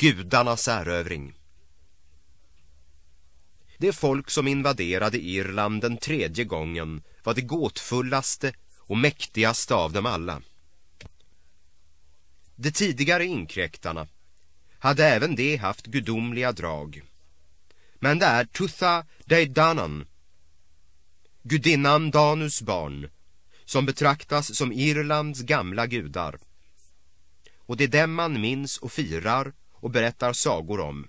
gudarnas erövring. Det folk som invaderade Irland den tredje gången var det gåtfullaste och mäktigaste av dem alla. De tidigare inkräktarna hade även de haft gudomliga drag. Men det är Tutha Deidanan, gudinnan Danus barn, som betraktas som Irlands gamla gudar. Och det är dem man minns och firar och berättar sagor om.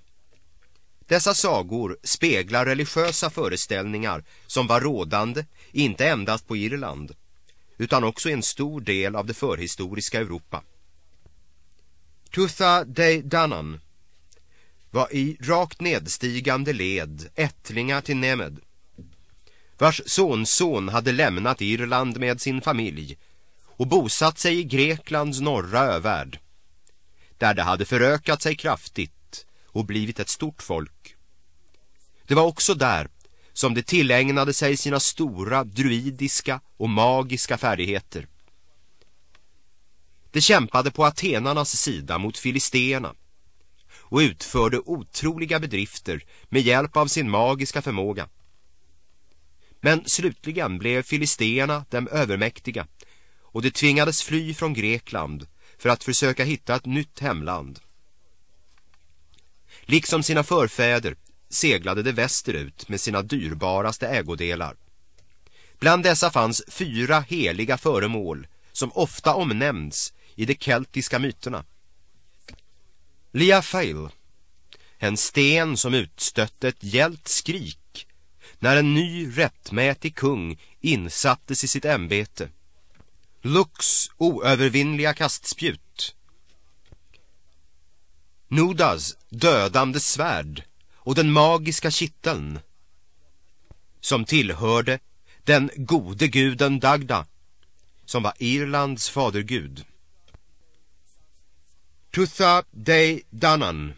Dessa sagor speglar religiösa föreställningar som var rådande inte endast på Irland utan också i en stor del av det förhistoriska Europa. Tutha de Danann var i rakt nedstigande led ättlingar till Nemed vars sonson hade lämnat Irland med sin familj och bosatt sig i Greklands norra övärld där det hade förökat sig kraftigt och blivit ett stort folk. Det var också där som det tillägnade sig sina stora druidiska och magiska färdigheter. Det kämpade på atenarnas sida mot filisteerna och utförde otroliga bedrifter med hjälp av sin magiska förmåga. Men slutligen blev filisteerna dem övermäktiga och de tvingades fly från Grekland för att försöka hitta ett nytt hemland. Liksom sina förfäder seglade de västerut med sina dyrbaraste ägodelar. Bland dessa fanns fyra heliga föremål som ofta omnämns i de keltiska myterna. Liafail, en sten som utstötte ett hjält skrik när en ny rättmätig kung insattes i sitt ämbete. Lux oövervinnliga kastspjut. Nudas dödande svärd och den magiska kitteln som tillhörde den gode guden Dagda som var Irlands fadergud. Tutha Day Danann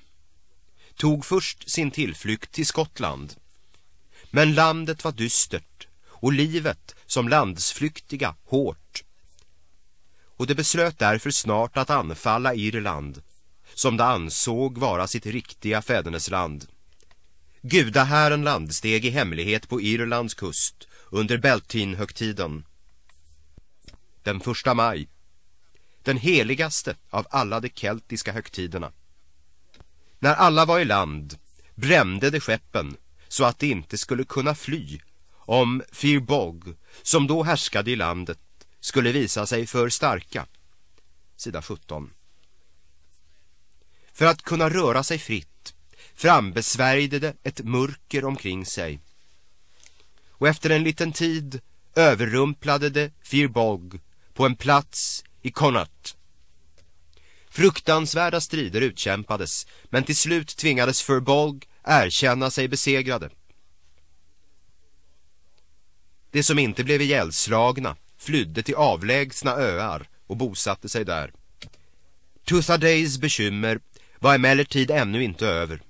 tog först sin tillflykt till Skottland. Men landet var dystert och livet som landsflyktiga hårt. Och det beslöt därför snart att anfalla Irland som det ansåg vara sitt riktiga fädernesland. Gudahären landsteg i hemlighet på Irlands kust under Beltinhögtiden. Den första maj den heligaste av alla de keltiska högtiderna. När alla var i land brände de skeppen så att de inte skulle kunna fly om Firbog, som då härskade i landet, skulle visa sig för starka. Sida 17. För att kunna röra sig fritt frambesvärjde det ett mörker omkring sig. Och efter en liten tid överrumplade det Firbog på en plats i Connacht. Fruktansvärda strider utkämpades, men till slut tvingades Furbolg erkänna sig besegrade. De som inte blev ihjälslagna flydde till avlägsna öar och bosatte sig där. Tuthadays bekymmer var emellertid ännu inte över.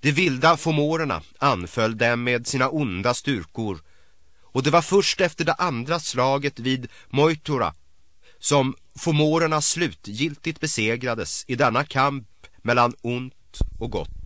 De vilda fomorerna anföll dem med sina onda styrkor och det var först efter det andra slaget vid Moitura som fomorerna slutgiltigt besegrades i denna kamp mellan ont och gott.